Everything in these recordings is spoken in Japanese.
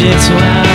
It's well.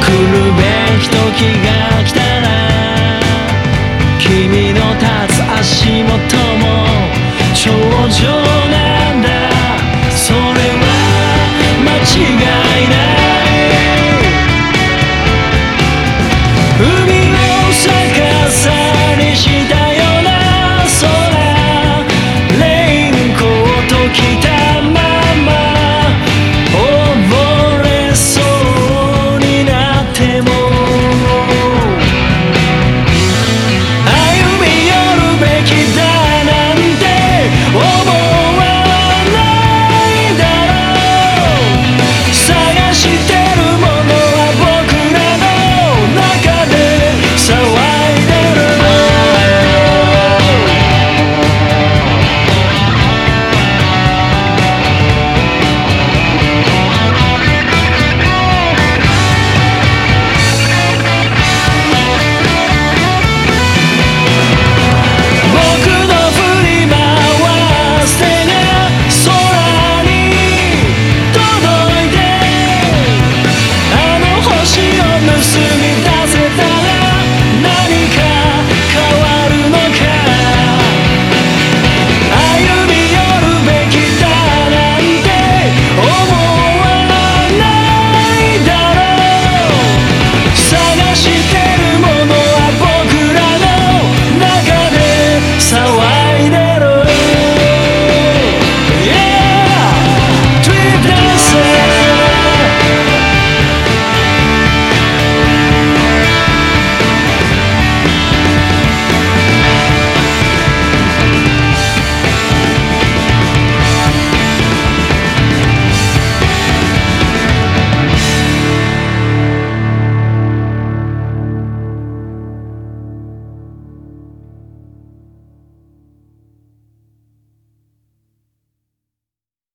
来るべき時が来たら君の立つ足元も頂上